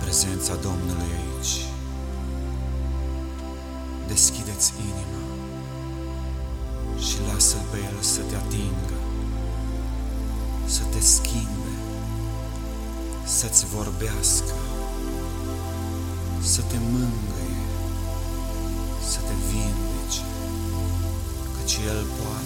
prezența Domnului aici. Deschideți inima și lasă-L pe El să te atingă, să te schimbe, să-ți vorbească, să te mângâie, să te vindece, căci El poate